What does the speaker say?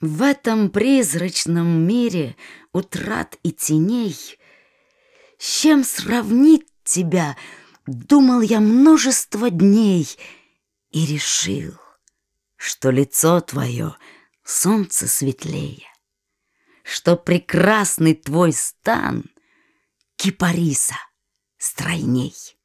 В этом призрачном мире утрат и теней С чем сравнить тебя, думал я множество дней И решил, что лицо твое солнце светлее, Что прекрасный твой стан кипариса стройней.